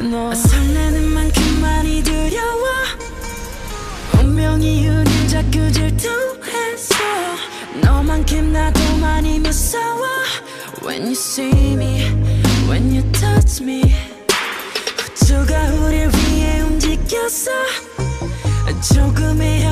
너 설레는 만큼 많이 두려워. 운명이 우릴 자꾸 질투해서 너만큼 나도 많이 무서워. When you see me, when you touch me 우주가 우릴 위해 움직였어 조금의